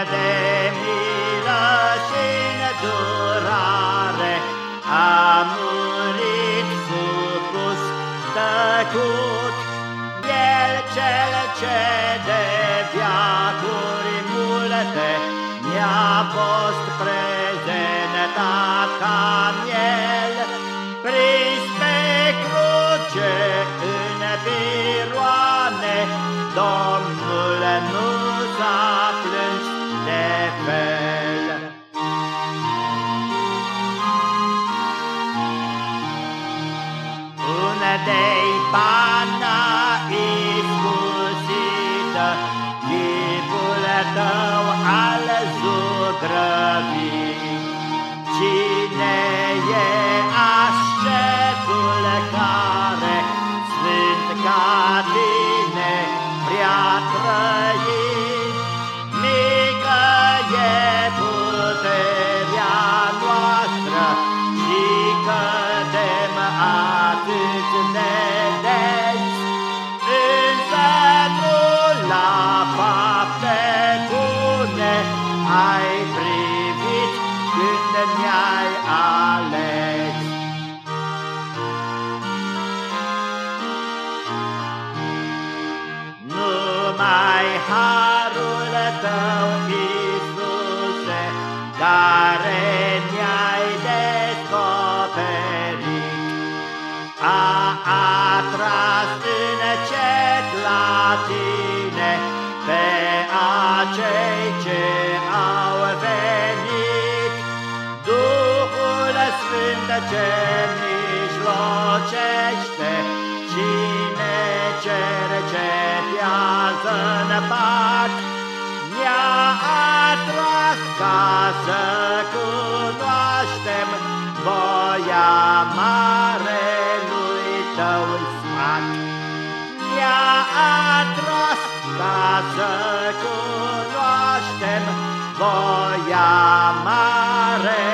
avut, plină de milă și durare, a murit supus, tăcut, el cel ce de viacuri multe mi-a fost prezentat ca miel, prins pe cruce în biroane, Domnul tău al zugrăvit? Cine e ascetul care sfânt ca ai privit când ne-ai ales. Numai harul tău, Iisuse, care ne-ai descoperit, a atras încet la tine pe acei ce ce mijlocește, cine cercetează în pat, ne-a atras ca să cunoaștem voia marelui tău sfat. Ne-a atras ca să cunoaștem voia mare